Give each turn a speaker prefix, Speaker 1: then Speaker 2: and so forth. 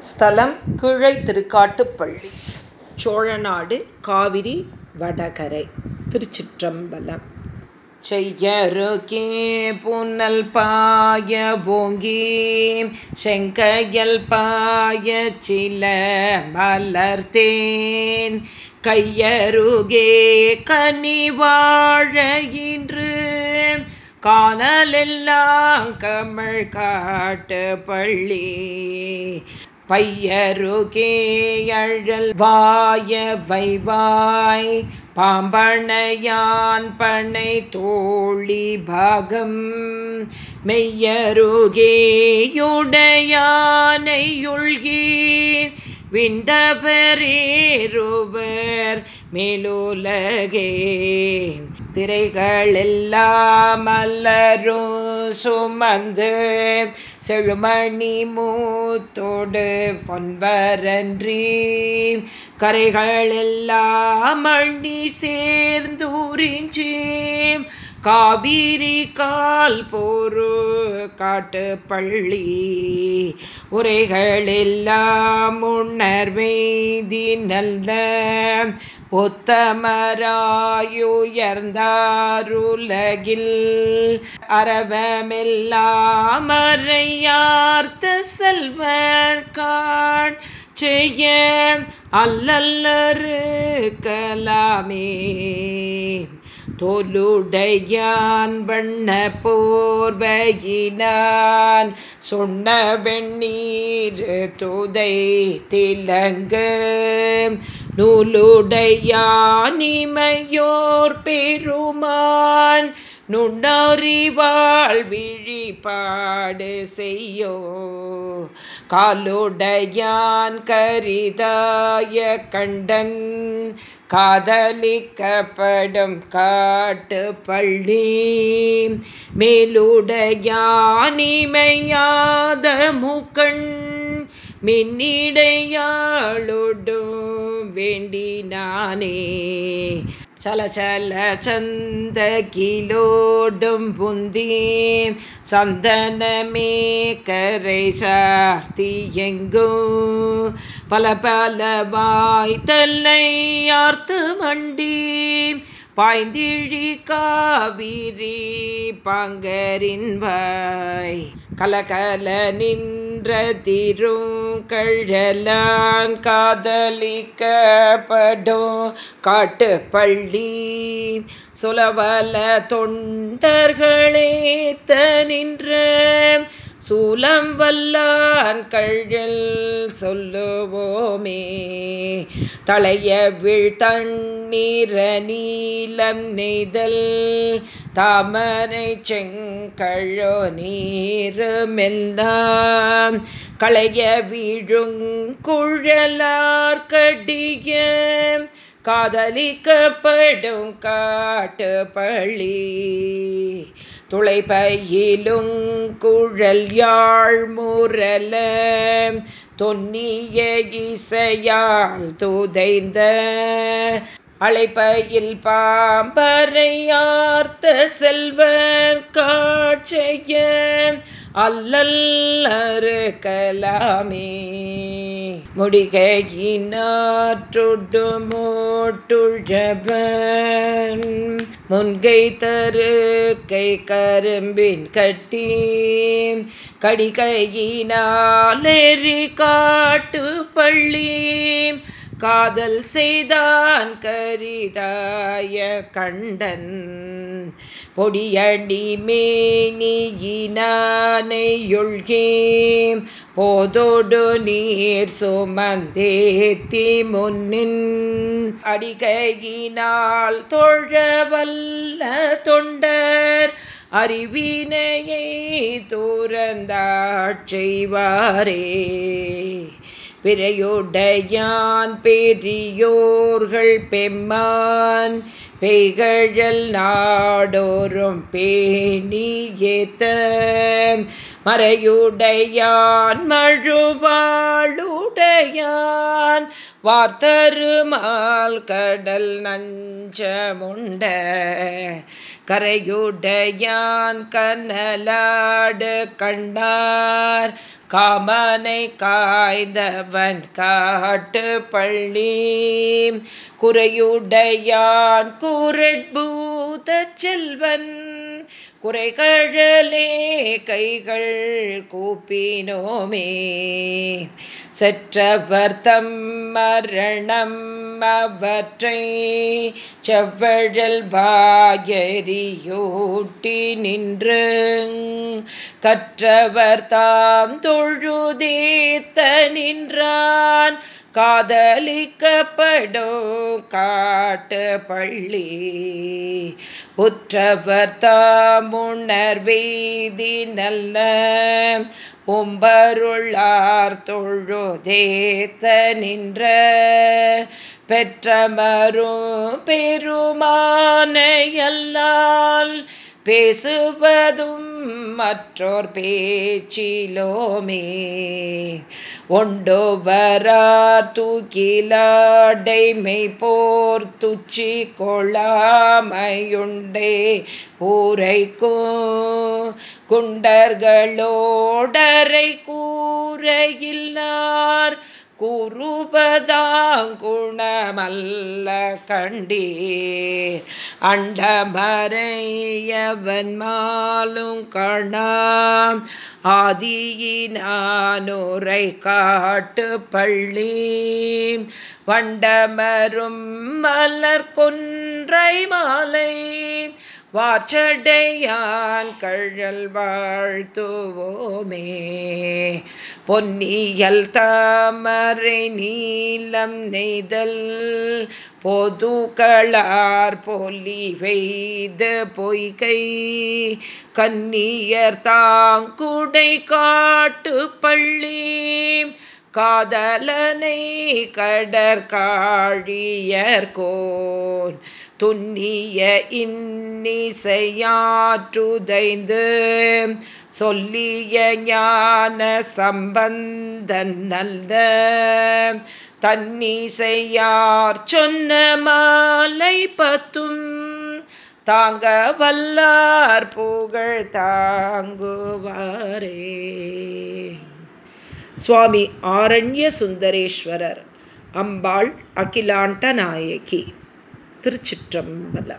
Speaker 1: ஸ்தலம் கீழை திருக்காட்டுப்பள்ளி சோழநாடு காவிரி வடகரை. திருச்சிற்றம்பலம். செய்யருகே புனல் பாய போங்கி செங்கையல் பாய சில மலர்த்தேன் கையருகே கனி வாழ இன்று காணலெல்லாம் கமிழ் காட்டு பள்ளி. பையருகேயழல் வாய வைவாய் பாம்பணையான் பனை தோழி பாகம். மெய்யருகேயுடையானையுள்கி விண்டபரேருவர் மேலுலகே. திரைகளெல்லாம் மல்லரும் சுமந்து செழுமணி மூத்தோடு பொன்பரன்றி கரைகளெல்லாம் மணி சேர்ந்தூரிஞ்சி காவிரி கால் போரும் காட்டு பள்ளி. உரைகளெல்லாம் உணர்வைதி நல்ல ஒத்தமராயுயர்ந்தாருலகில் அறவமெல்லாம் அறையார்த்த செல்வர் காண். செய்ய அல்லல்லரு கலாமே தொலுடையான் வண்ண போர்வையினான். சொன்ன வெண்ணீர் துதை திலங்கு. நூலுடையானிமையோர் பெருமான். நுண்ணறிவாள் விழிபாடு செய்யோ. காலுடையான் கரிதாய கண்டன். காதலிக்கப்படும் காட்டு பள்ளி மேலுடையானிமையாத முக்கண் மின்னிடையாளொடும் வேண்டினானே. சல சல சந்த கிலோடும் புந்தீன் சந்தனமே கரை சார்த்தி எங்கும் பல பல வாய்த்தல்லை யார்த்து மண்டி பாய்ந்திழி காவிரி பாங்கரின் வாய். கலகல நின் திருங்கழலான் காதலிக்கப்படும் காட்டு பள்ளி சுலவல தொண்டர்களே நின்ற சூலம் வல்லான் கழல் சொல்லுவோமே. தலைய வீழ்த்தண்ணீர நீலம் நெய்தல் தாமரை செங்கழோ நீருமெல்லாம் களைய வீழுங்குழலார் குழலார்கடிய காதலிக்கப்படும் காட்டு பழி துளை துளைப்பையிலும் குழல் யாழ் முரல. தொன்னிய இசையால் துதைந்த அழைப்பையில் பாம்பரையார்த்த செல்வர் காட்சைய அல்லல்லரு கலாமே முடிகையினாற்றுடு மோட்டுழவன் முன்கை தரு கை கரும்பின் கட்டி கடிகையினாலெறி காட்டு பள்ளி காதல் செய்தான் கரிதாய கண்டன். பொடியடி மேனியினானையொழ்கே போதோடு நீர் சுமந்தேத்தி முன்னின் அடிகையினால் தொழவல்ல தொண்டர். அறிவினையை தூரந்தாட்செய்வாரே பிறையுடையான் பெரியோர்கள் பெம்மான் பெய்கழல் நாடோறும் பேணியேத்த மறையுடையான் மழுவாளுடையான் வார்த்தருமால் கடல் நஞ்சமுண்ட கரையுடையான் கனலாடு கண்ணார் காமனை காய்ந்தவன் காட்டு பள்ளி. குறையுடையான் குரட்பூத செல்வன். குறைகழலே கைகள் கூப்பினோமே. செற்றவர் தம் மரணம் அவற்றை செவ்வழல் வாயறியூட்டி நின்று கற்றவர் தாம் தொழுதேத்த நின்றான். காதலிக்கப்படும் காட்டு பள்ளி உற்றவர் தாமுணர்வெய்தி நல்ல உம்பருளார் தொழுதேத்த நின்ற பெற்றமரும் பெருமானையல்லால் பேசுவதும் மற்றோர் பேச்சிலோமே ஒண்டோவரார் தூக்கிலாடைமை போர் துச்சி கொள்ளாமையுண்டே ஊரைக்கும் குண்டர்களோடரை கூரையில்லார் குருபதாங்குணமல்ல கண்டீர். அண்டமறையவன் மாலும் கணாம். ஆதியினானுரை காட்டு பள்ளி வண்டமரும் மலர் கொன்றை மாலை வாச்சடையான் கழல் வாழ்த்துவோமே. பொன்னியல் தாமரை நீலம் நெய்தல் பொது களார் பொலி வெய்த பொய்கை. கன்னியர் தாங்குடை காட்டு பள்ளி காதலனை கடற்காழியர்கோன் துன்னிய இன்னிசையாற்றுதைந்து சொல்லிய ஞான சம்பந்தன் நல்ல தன்னிசையார் சொன்ன மாலை பத்தும் தாங்க வல்லார் புகழ் தாங்குவாரே. சுவாமி ஆரண்ய சுந்தரேஸ்வரர் அம்பாள் அகிலாண்ட நாயகி திருச்சிற்றம்பலம்.